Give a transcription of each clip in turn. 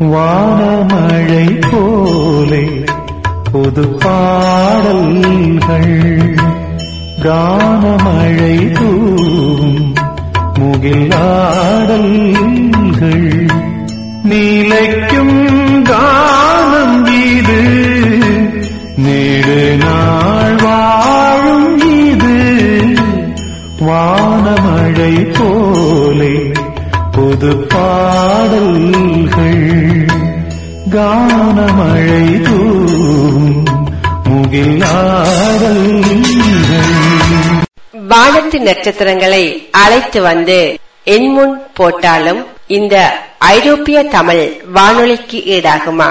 வானமழை போலே புது பாடல்கள். கானமழை தூவும் முகிலாடல்கள் நீலைக்கும் கானம் இது நெடு நாள் வாழும் இது. வானமழை போலே புது பாடல்கள் கானமழை தூவும் வானத்து நட்சத்திரங்களை அழைத்து வந்து என் முன் போட்டாலும் இந்த ஐரோப்பிய தமிழ் வானொலிக்கு ஈடாகுமா?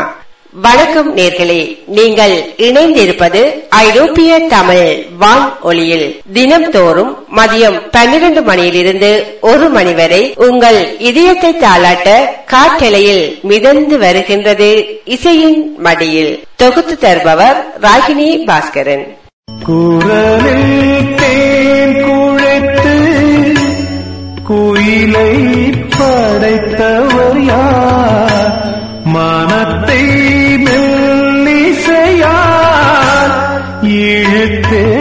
வணக்கம் நேர்களே. நீங்கள் இணைந்திருப்பது ஐரோப்பிய தமிழ் வான் ஒளியில். தினம்தோறும் மதியம் பன்னிரண்டு மணியிலிருந்து ஒரு மணி வரை உங்கள் இதயத்தை தாளாட்ட காற்றலையில் மிதந்து வருகின்றது இசையின் மடியில். தொகுத்து தருபவர் ராகினி பாஸ்கரன். குயிலை படைத்தவர் யார்? மனத்தை ಬೇ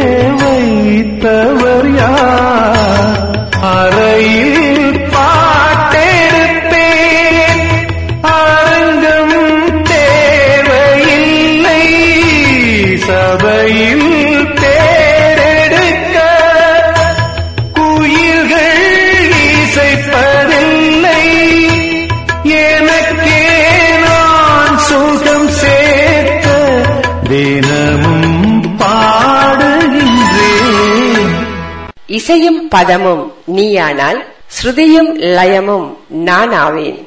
இசையும் பதமும் நீயானால் ஸ்ருதியும் லயமும் நான் ஆவேன்.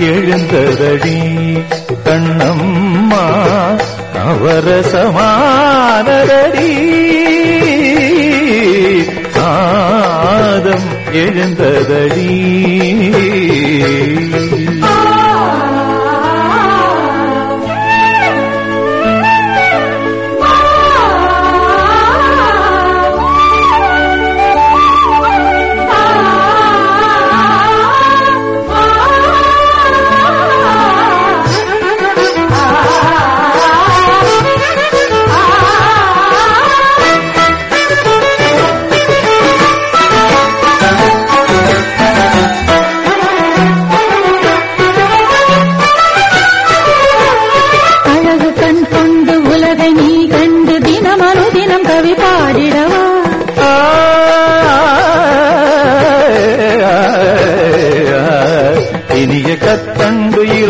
எழுந்ததடி கண்ணம்மா அவரசமானதடி ஆதம் எழுந்ததடி.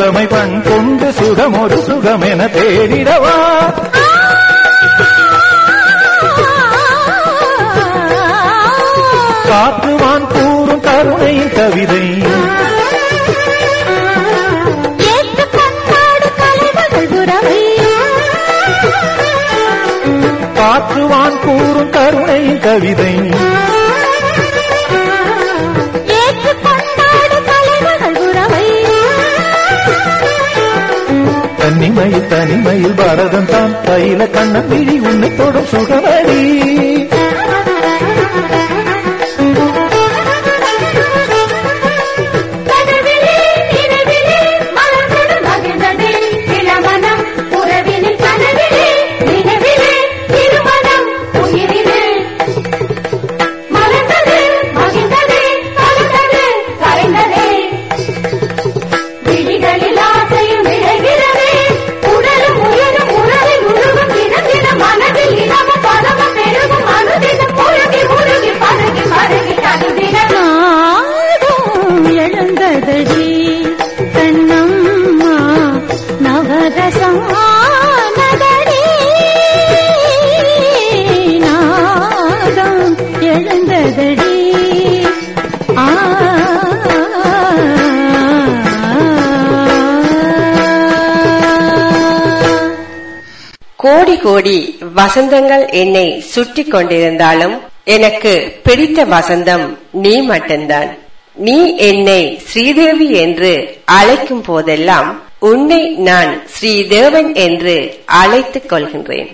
இளமை பண் கொண்டு சுகமொரு சுகமென தேடிடவா? காத்துவான் கூறும் கருணையின் கவிதை. காத்துவான் கூறும் கருணையின் கவிதை. தனிமையில் தனிமையில் பாரதம் தான். தைல கண்ணன் விழி உன்னை தொடும் சுகமடி கோடி வசந்தங்கள் என்னை சுற்றி கொண்டிருந்தாலும் எனக்கு பிடித்த வசந்தம் நீ மட்டும்தான். நீ என்னை ஸ்ரீதேவி என்று அழைக்கும் போதெல்லாம் உன்னை நான் ஸ்ரீதேவன் என்று அழைத்துக் கொள்கின்றேன்.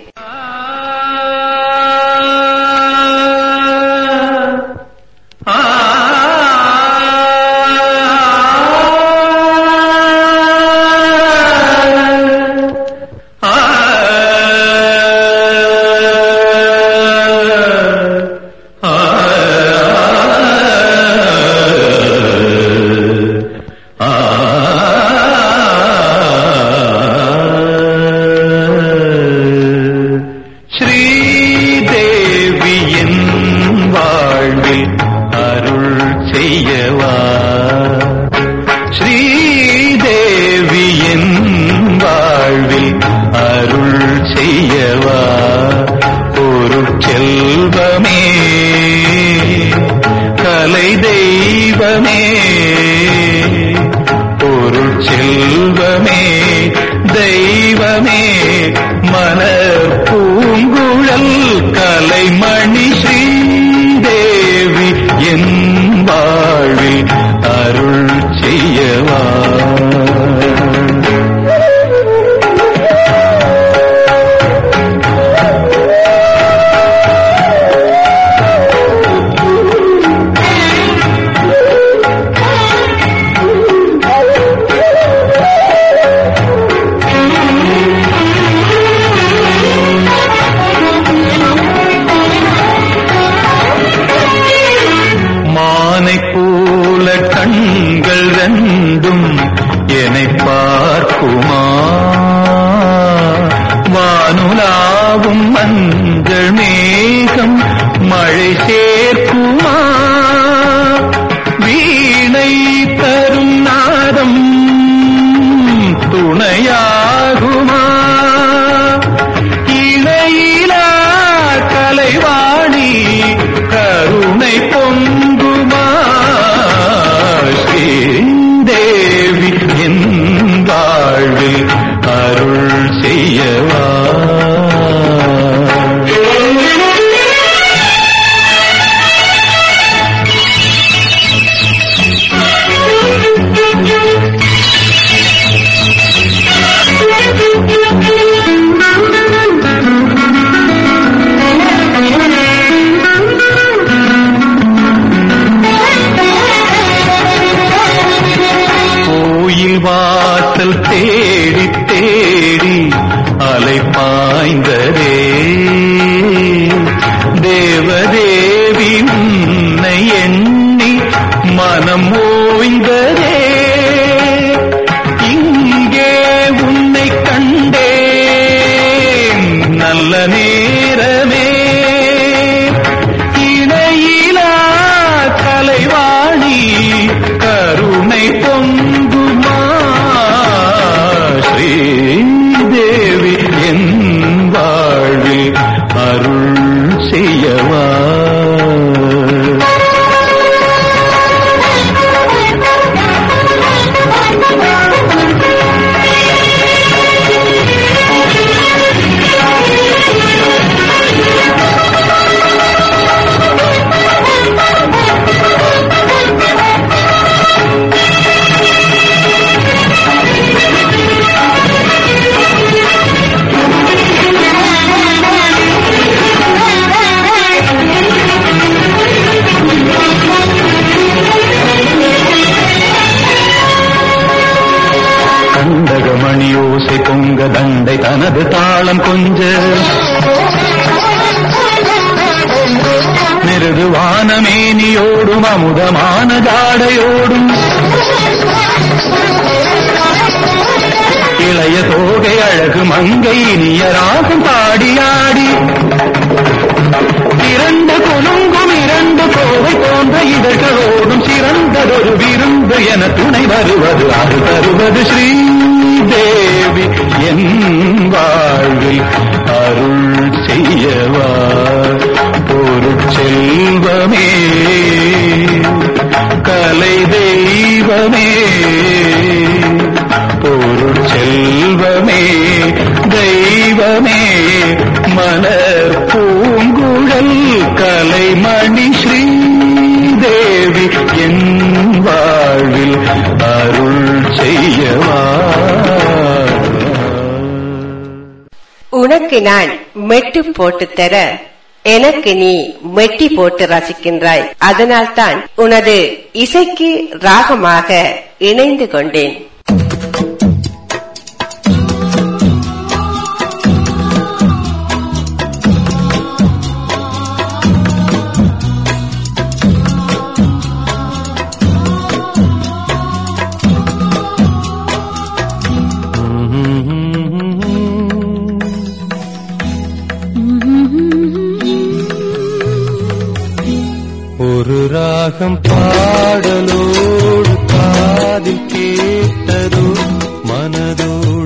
தாளம் கொஞ்ச மிருதுவான மேனியோடும் அமுதமான ஜாடையோடும். இளைய தோகை அழகு மங்கை இனிய ராகம் பாடியாடி இரண்டு குலுங்கும் இரண்டு கோவை போன்ற இதழ்களோடும் சிறந்ததொரு விருந்து என துணை வருவது அது தருவது ஸ்ரீதே. another உனக்கு நான் மெட்டு போட்டு தர எனக்கு நீ மெட்டி போட்டு ரசிக்கின்றாய். அதனால்தான் உனது இசைக்கு ராகமாக இணைந்து கொண்டேன். ராகம் பாடலோடு காதில் கேட்டதோ மனதோடு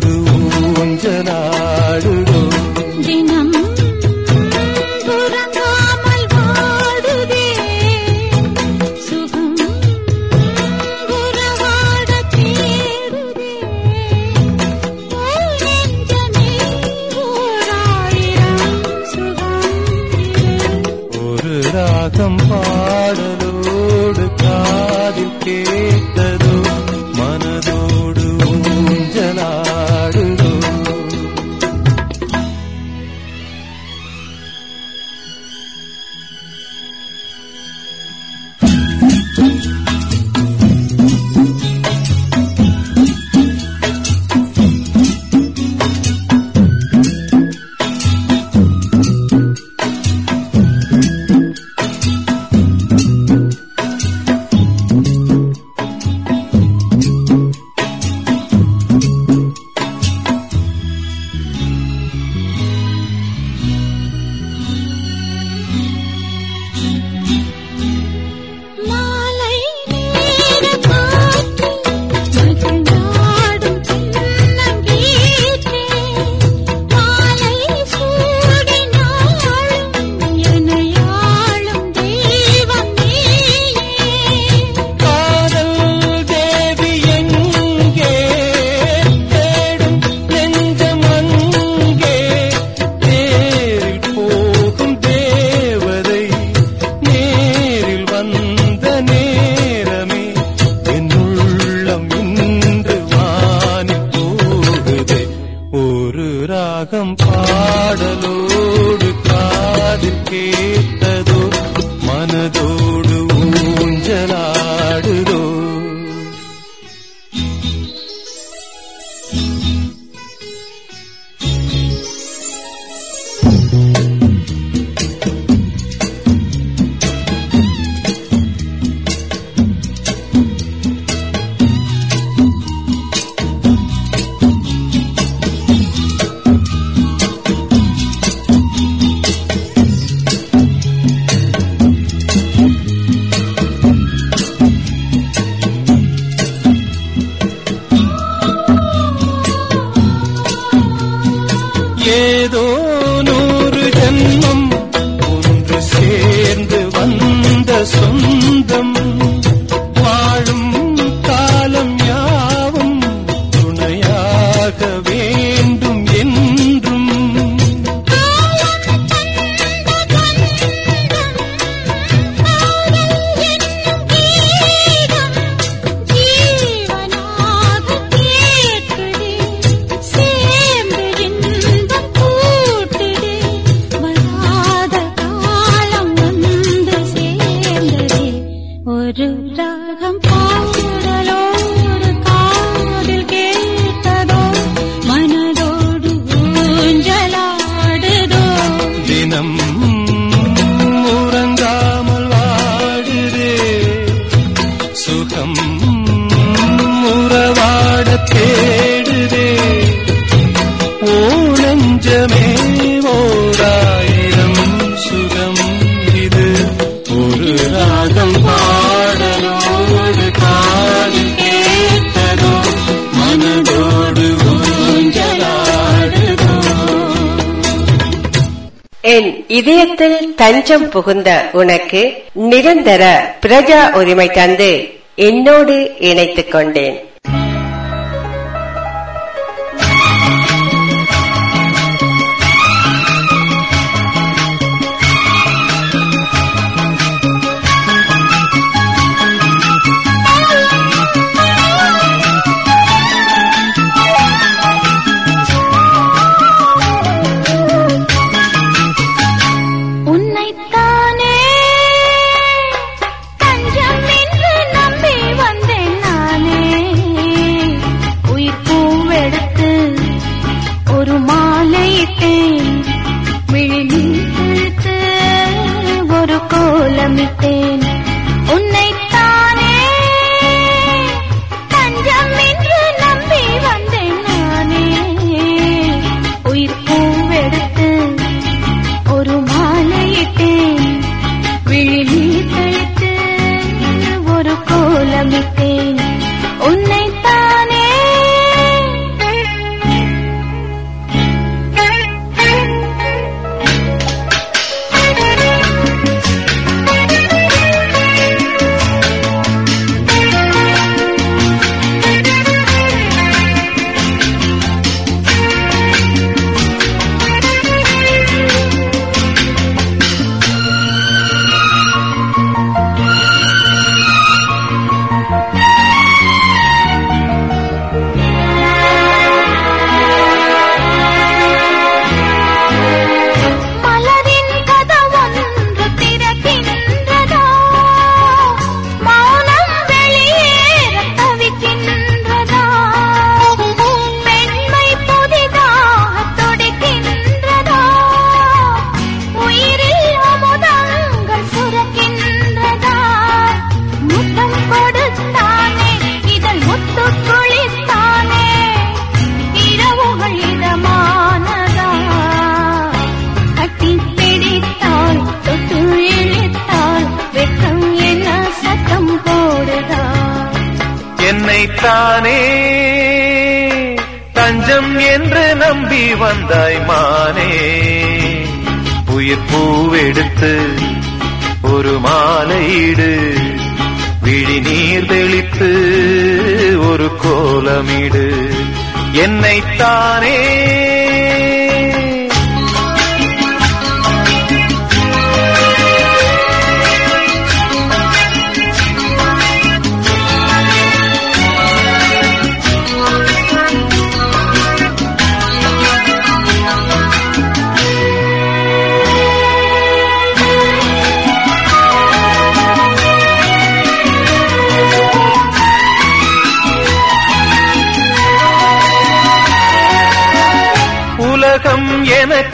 இதயத்தில் தஞ்சம் புகுந்த உனக்கு நிரந்தர பிரஜா உரிமை தந்து என்னோடு இணைத்துக் கொண்டேன்.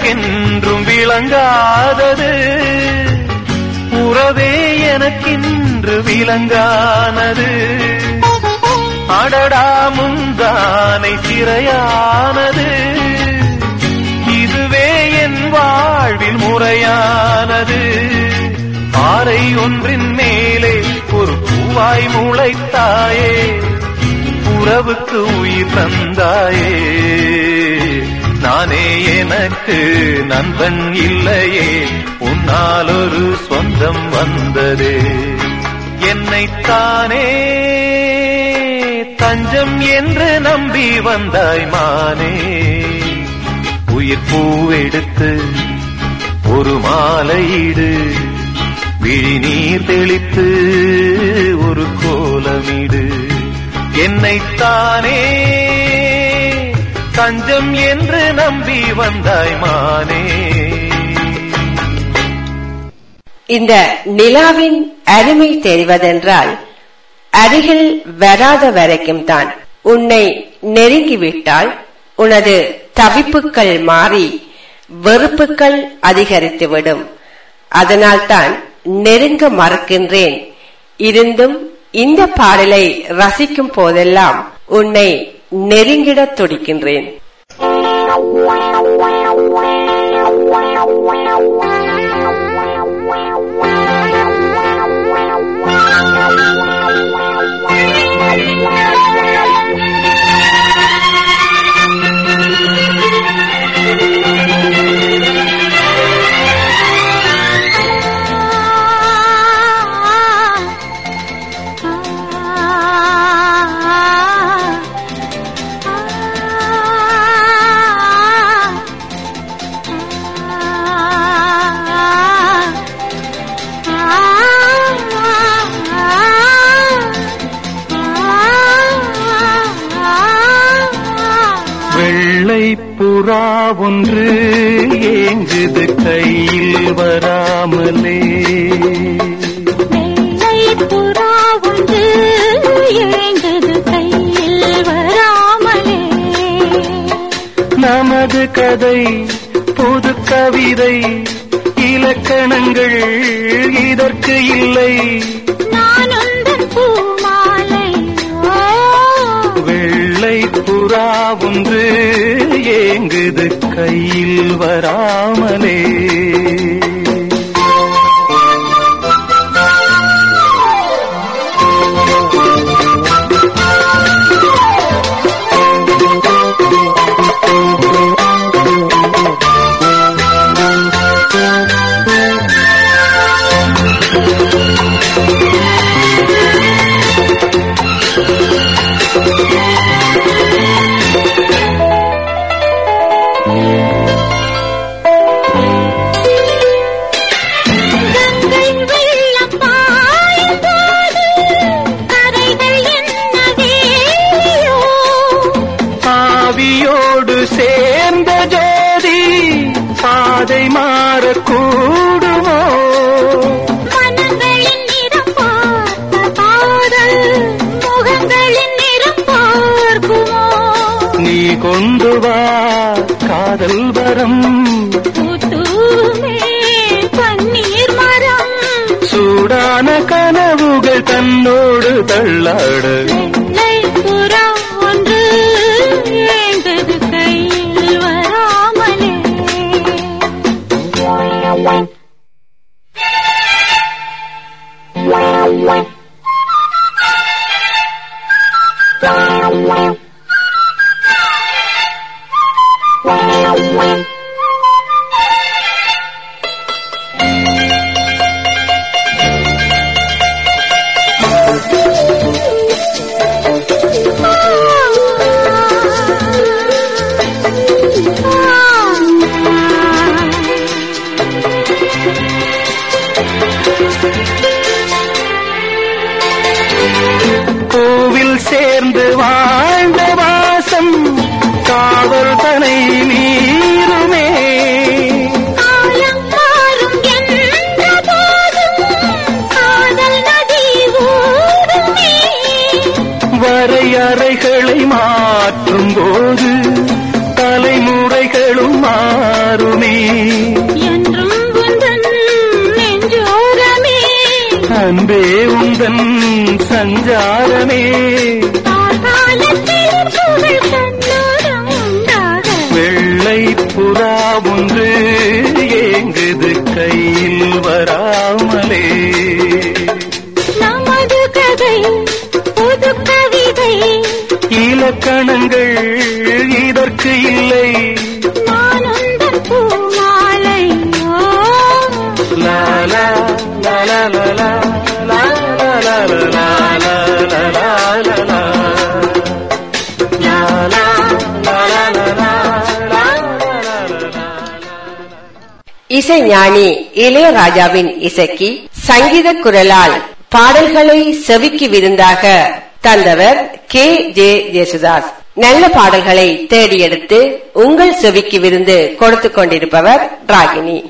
எனக்கென்றும் விளங்காதது. உறவே எனக்கின்று விளங்கானது. அடடா முந்தானை சிறையானது. இதுவே என் வாழ்வில் முறையானது. பாறை ஒன்றின் மேலே ஒரு பூவாய் முளைத்தாயே. உறவுக்கு உயிர் தந்தாயே. நானே எனக்கு நண்பன் இல்லையே. உன்னால் ஒரு சொந்தம் வந்ததே. என்னைத்தானே தஞ்சம் என்று நம்பி வந்தாய் மானே. உயிர் பூவெடுத்து ஒரு மாலையீடு விழி நீர் தெளித்து ஒரு கோலமிடு. என்னைத்தானே தஞ்சம் என்று நம்பி வந்தாய் மானே. இந்த நிலாவின் அருமை தெரிவதென்றால் அருகில் வராத வரைக்கும் தான் உன்னை நெருங்கிவிட்டால் உனது தவிப்புகள் மாறி வெறுப்புகள் அதிகரித்துவிடும். அதனால்தான் நெருங்க மறுக்கின்றேன். இருந்தும் இந்த பாடலை ரசிக்கும் போதெல்லாம் உன்னை நெருங்கிடத் துடிக்கின்றேன். புறா ஒன்று கையில் வராமலே. புறா ஒன்று ஏங்குது கையில் வராமலே. நமது கதை பொது கவிதை இலக்கணங்கள் இதற்கு இல்லை. புறா ஒன்று ஏங்குது கையில் வராமலே. மாற்றும் போது இலக்கணங்கள் இதற்கு இல்லை. லாலா இசை ஞானி இளையராஜாவின் இசைக்கு சங்கீத குரலால் பாடல்களை செவிக்கு விருந்தாக தந்தவர் கே. ஜே. ஜேசுதாஸ் நல்ல பாடல்களை தேடி எடுத்து உங்கள் செவிக்கு விருந்து கொடுத்து கொண்டிருப்பவர் ராகினி.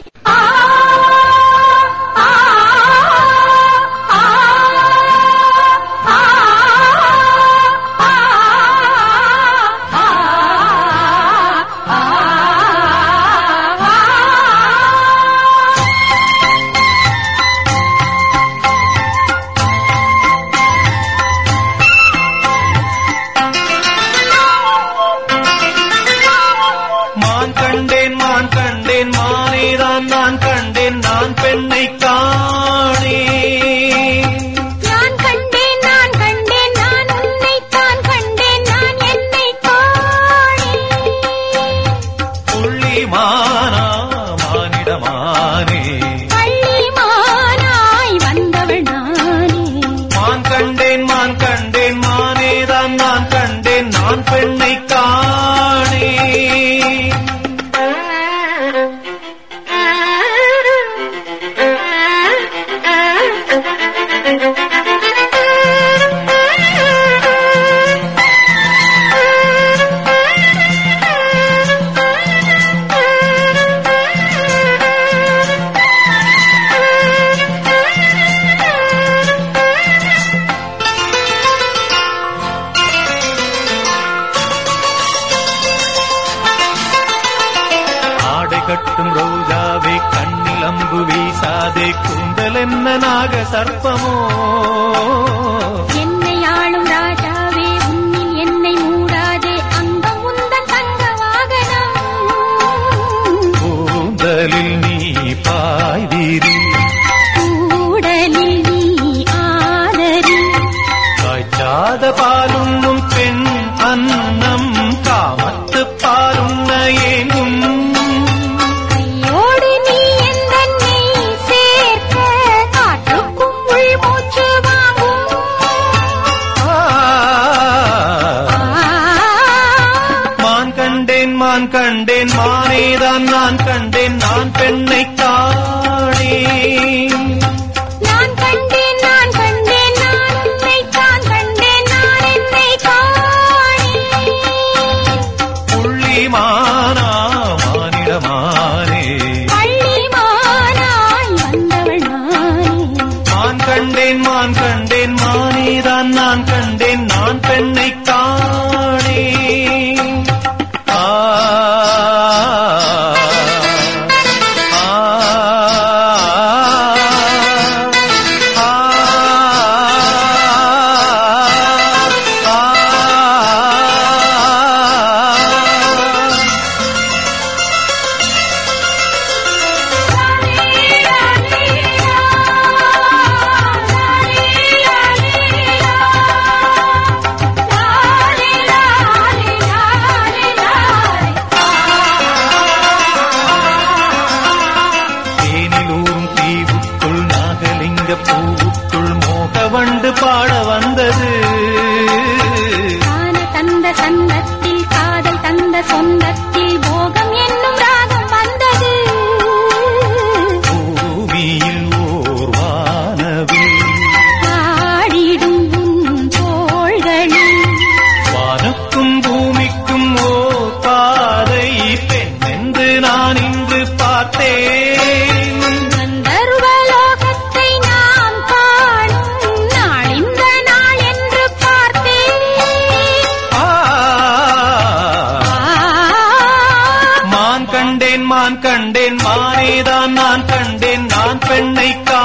பெண்ணை கா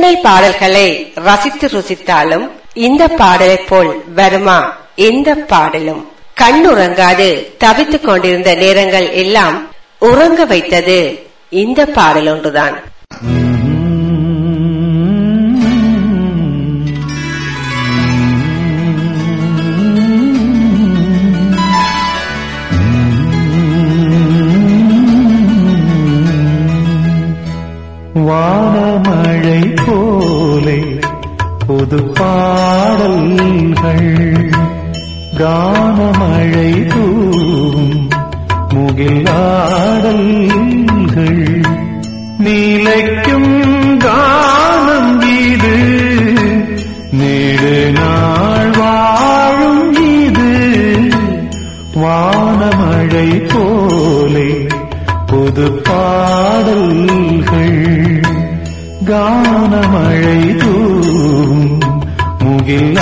எத்தனை பாடல்களை ரசித்து ருசித்தாலும் இந்த பாடலை போல் வருமா? எந்த பாடலும்? கண்ணுறங்காது. தவித்துக் கொண்டிருந்த நேரங்கள் எல்லாம் உறங்க வைத்தது இந்த பாடல் ஒன்றுதான். வானமழை போலே புது பாடல்கள் கானமழை தூவும் முகிலாடல்கள் நீலைக்கும் கானம் இது நீடு நாள் வாழும் இது வானமழை போலே புது பாடல்கள் கானமழை தூவும். முகில்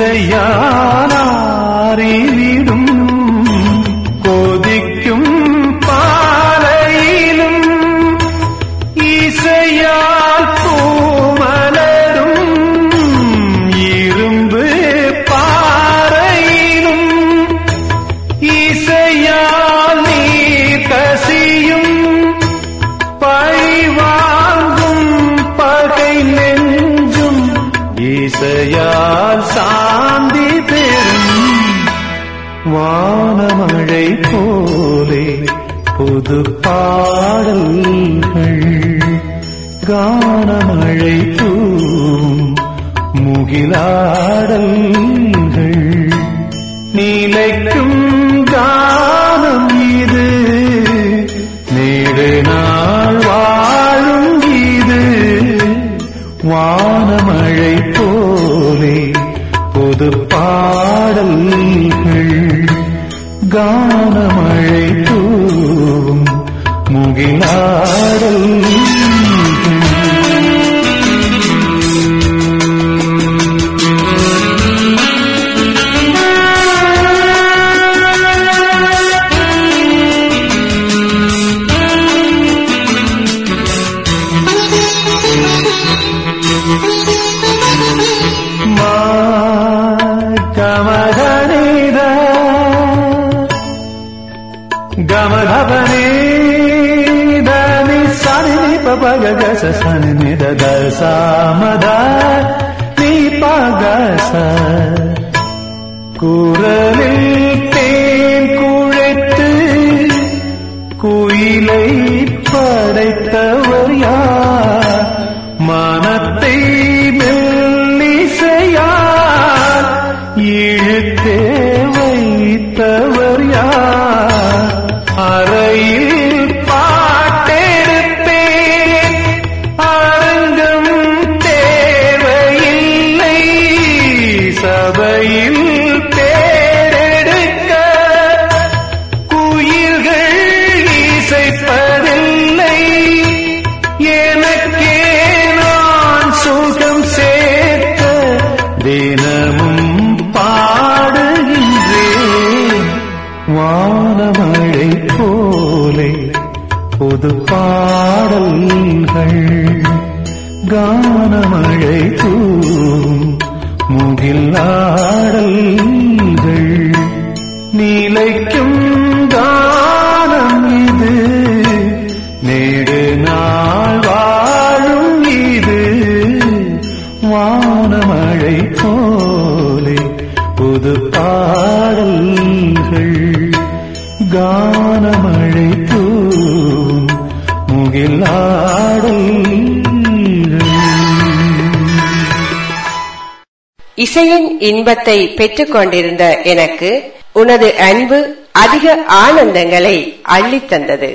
இசையா மலர்கள் கானமழை இசையின் இன்பத்தை பெற்றுக் கொண்டிருந்த எனக்கு உனது அன்பு அதிக ஆனந்தங்களை அள்ளித்தந்தது.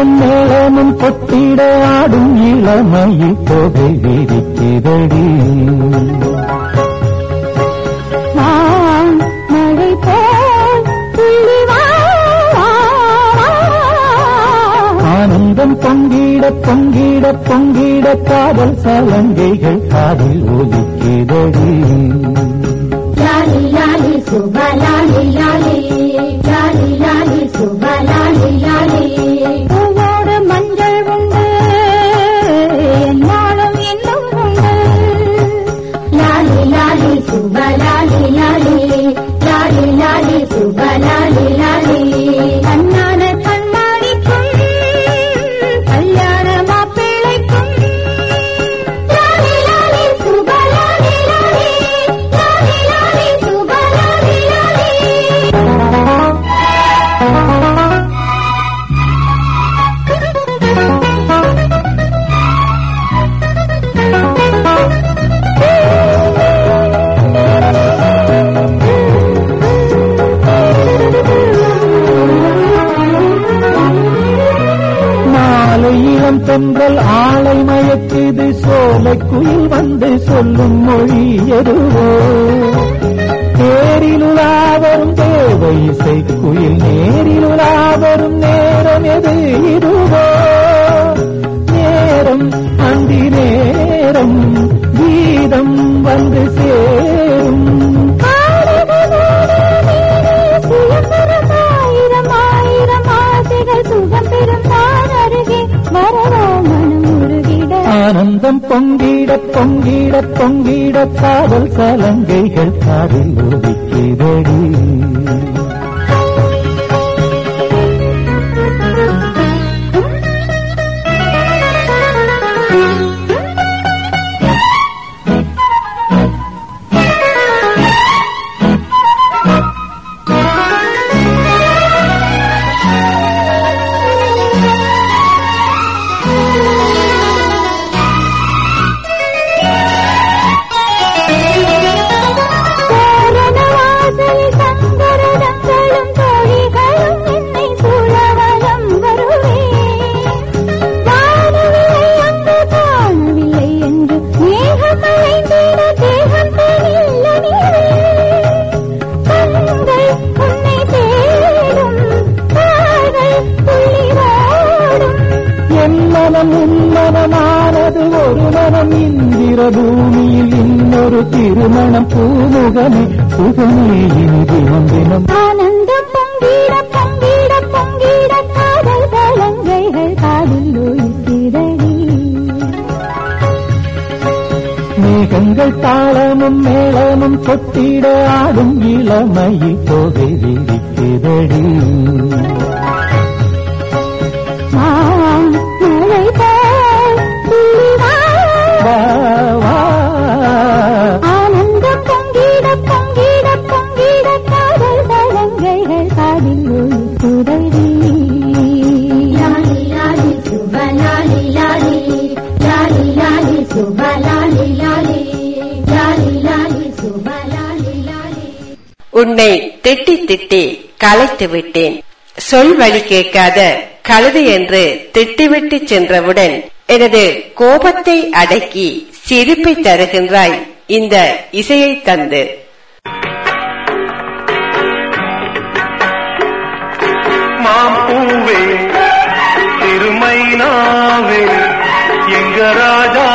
மேளமும் மேளமும் கொத்திட ஆடும் இளமையில் தொகை விரிக்கிறடி. ஆனந்தம் பொங்கிட பொங்கிட பொங்கிட காதல் சலங்கைகள் காதில் ஒலிக்கிறடி. லாலி லாலி சுபா லாலி லாலி லாலி. లాలి లాలి శుభ లాలి లాలి ஒளியருவோ தேரிலுலாவரும் தேவை இசை குயில் சொந்தம் பொங்கிட பொங்கிட பொங்கிட காதல் கலங்கைகள் காதில் ஒதுக்கிடடி மனமானது ஒரு மனம் இந்திர பூமியில் இன்னொரு திருமணம் பூமுகமே சுகமே இனி தினம் தினம் ஆனந்த பொங்கிட பொங்கிட பொங்கிட காதல் கலங்கைகள் காதில் ஒழித்திடடி மேகங்கள் தாளமும் மேளமும் கொட்டிட ஆடும் இளமையை போகை விரித்திடடி உன்னை திட்டி திட்டி கலைத்து விட்டேன். சொல் வழி கேட்காத கழுது என்று திட்டிவிட்டு சென்றவுடன் எனது கோபத்தை அடக்கி சிரிப்பை தருகின்றாய் இந்த இசையை தந்து. மாப்பூவே திருமைனாவே எங்க ராஜா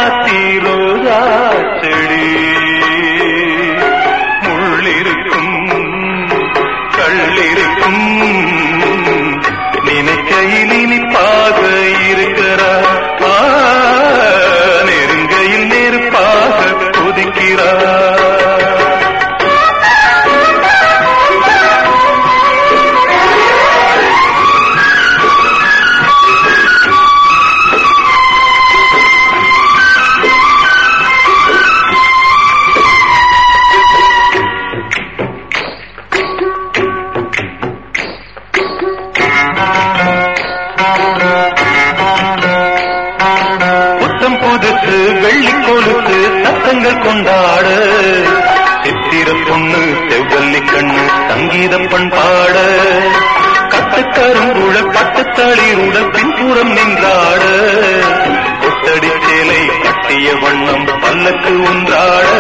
உள்ளக்கள் ஒன்றாட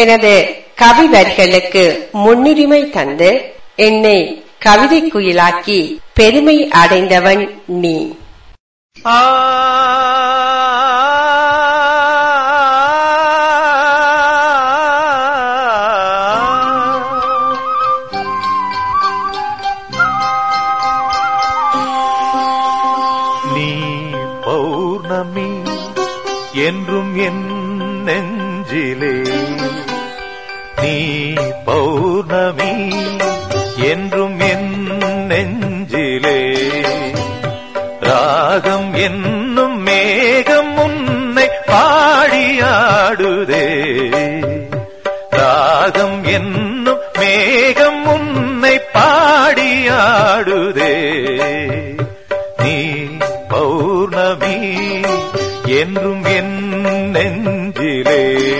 எனது கவி வரிகளுக்கு முன்னுரிமை தந்து என்னை கவிதை குயிலாக்கி பெருமை அடைந்தவன் நீ. ஆ பௌர்ணமி என்றும் என் நெஞ்சிலே. ராகம் என்னும் மேகம் உன்னை பாடியாடுதே ராகம் என்னும் மேகம் உன்னை பாடியாடுதே நீ பௌர்ணமி என்றும் என் நெஞ்சிலே.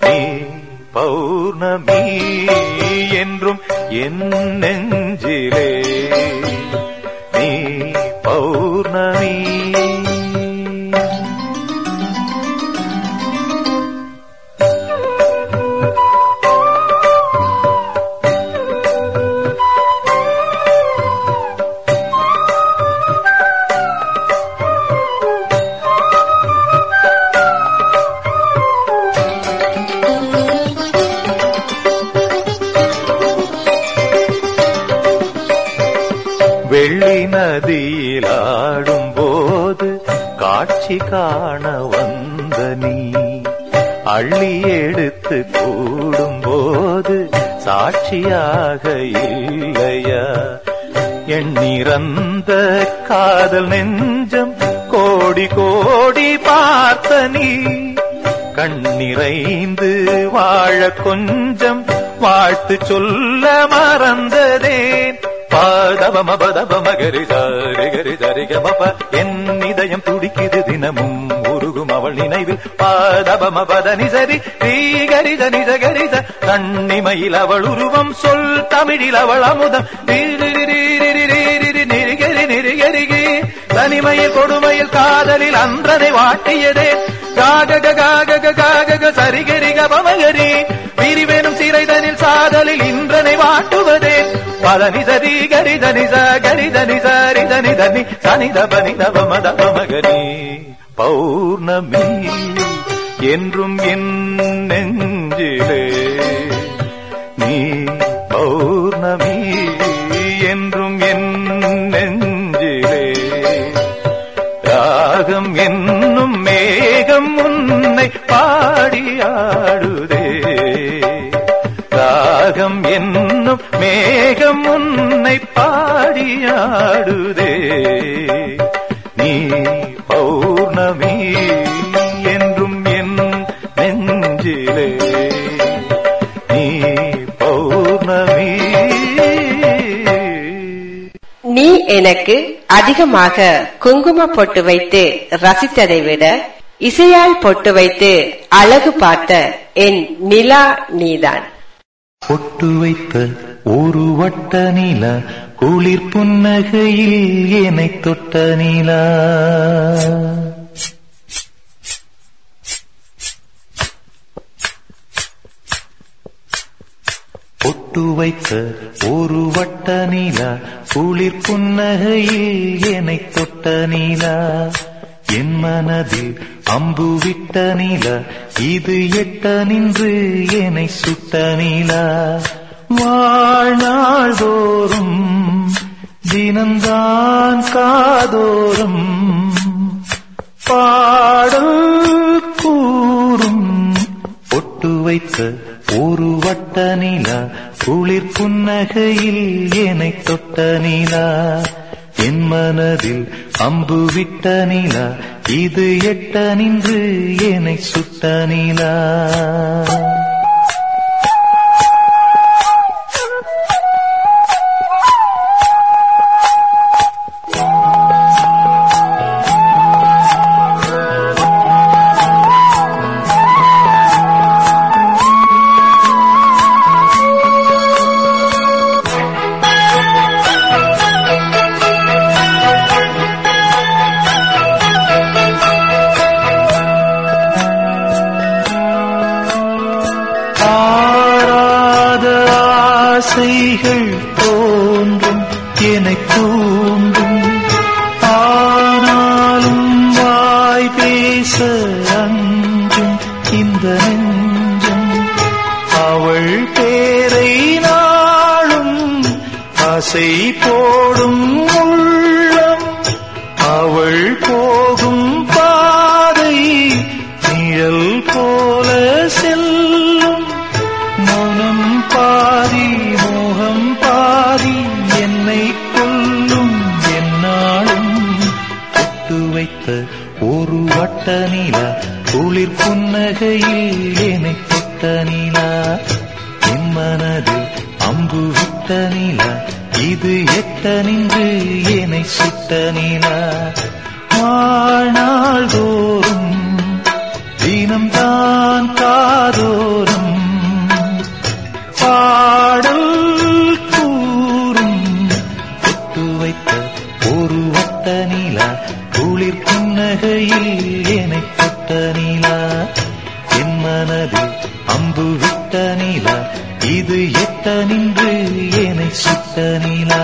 நீ பௌர்ணமி என்றும் என் அள்ளி எடுத்து கூடும் போது சாட்சியாக இல்லையா? எண்ணிறந்த காதல் நெஞ்சம் கோடி கோடி பார்த்த நீ கண்ணிறைந்து வாழ கொஞ்சம் வாழ்த்து சொல்ல மறந்ததேன். பாதவம பதவம கரிதாரி கரிதரிகமப என் இதயம் துடிக்குது தினமும். அவள் நினைவில் பாதபம பத நிசரி ரீகரித நிசகரித தன்னிமையில் அவள் உருவம் சொல் தமிழில் அவள் அமுதம். நெருகரி நெருகருகி தனிமையில் கொடுமையில் காதலில் அன்றனை வாட்டியதே. காக காக காக சரிகரி கபமகரி பிரிவெனும் சிறைதனில் சாதலில் இன்றனை வாட்டுவதே. பதனி சரி கரிதனி ச கரிதனி சரிதனி தனி சனித பனி பௌர்ணமி என்றும் என் நெஞ்சிலே. நீ பௌர்ணமி என்றும் என் நெஞ்சிலே. ராகம் என்னும் மேகம் உன்னை பாடியாடுதே ராகம் என்னும் மேகம் உன்னை பாடியாடுதே எனக்கு அதிகமாக குங்கும பொட்டு வைத்து ரசித்ததை விட இசையால் பொட்டு வைத்து அழகு பார்த்த என் நிலா நீதான். பொட்டு வைத்த ஒரு வட்ட நிலா குளிர் புன்னகையில் என்னை தொட்ட நிலா. போட்டு வைத்த ஒரு வட்ட நீலா குளிர் புன்னகையில் என்னை தொட்ட நீலா. என் மனதில் அம்பு விட்ட நீலா இது எட்ட நின்று என்னை சுட்ட நீலா. வாழ்நாள்தோறும் தினந்தான் காதோறும் பாடல் கூறும் பொட்டு வைத்த ஒரு வட்ட நிலா குளிர் புன்னகையில் என்னை தொட்ட நிலா. என் மனதில் அம்பு விட்ட நிலா இது எட்ட நின்று என்னை சுட்ட நிலா. குளிர் புன்னகையில் என்னை தொட்ட நீலா. என் மனதில் அம்பு விட்ட நீலா. இது எட்ட நின்று என்னை சுட்ட நீலா.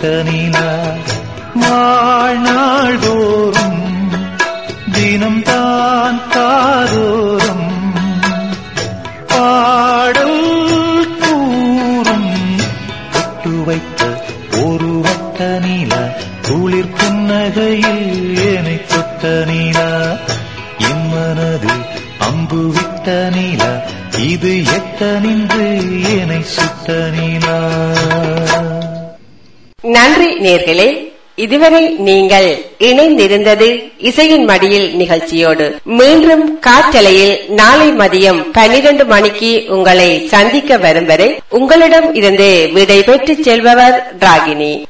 ஏனை சுட்ட நீலா வாழ்நாள் தோறும் தினம்தான் காதோறும் பாடல் கூறும் தொட்டு வைத்த ஒரு வட்ட நீலா குளிர் புன்னகையில் ஏனை தொட்ட நீலா. என் மனதில் அம்பு விட்ட நீலா இது எத்த நின்று என்னை சுட்ட நீலா. நன்றி நேர்களே. இதுவரை நீங்கள் இணைந்திருந்தது இசையின் மடியில் நிகழ்ச்சியோடு. மீண்டும் காற்றலையில் நாளை மதியம் பனிரெண்டு மணிக்கு உங்களை சந்திக்க வரும் வரை உங்களிடம் இருந்து விடை பெற்று செல்பவர் ராகினி.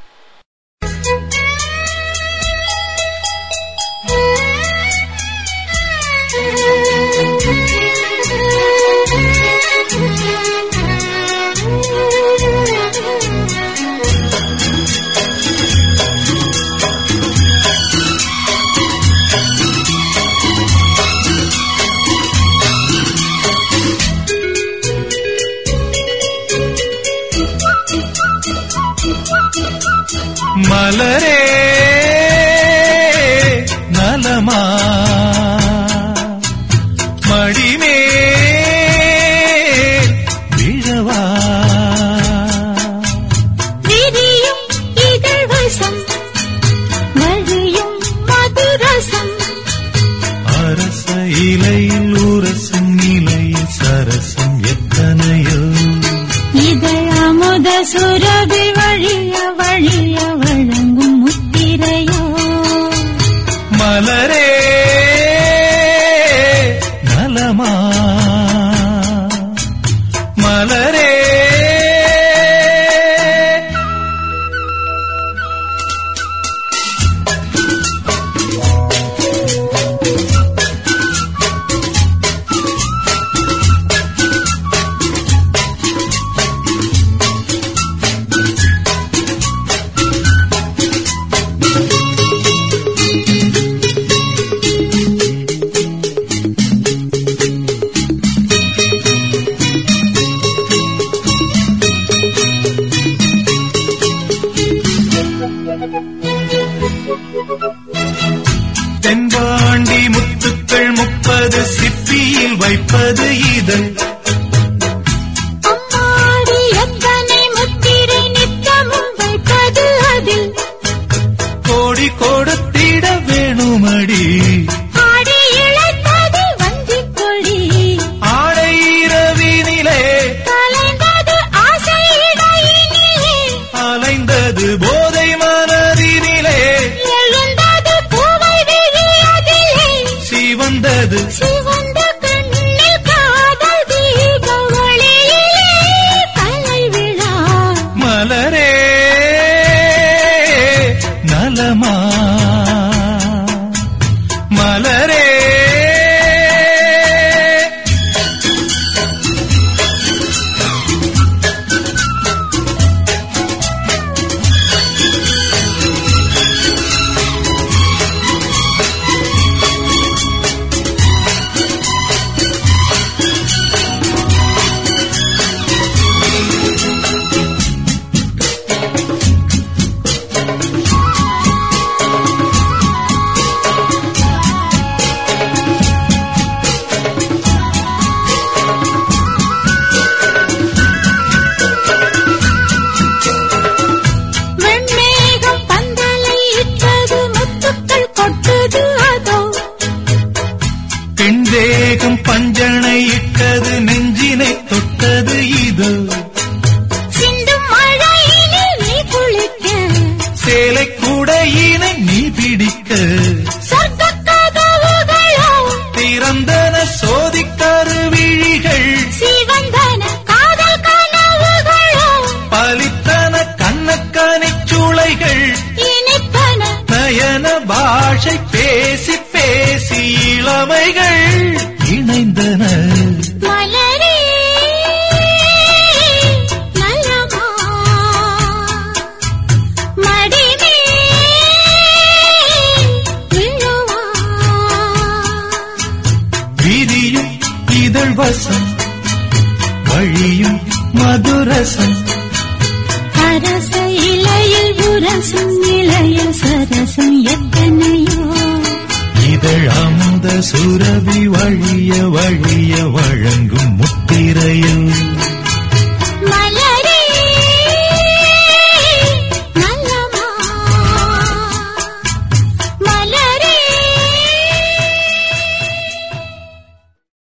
மலரே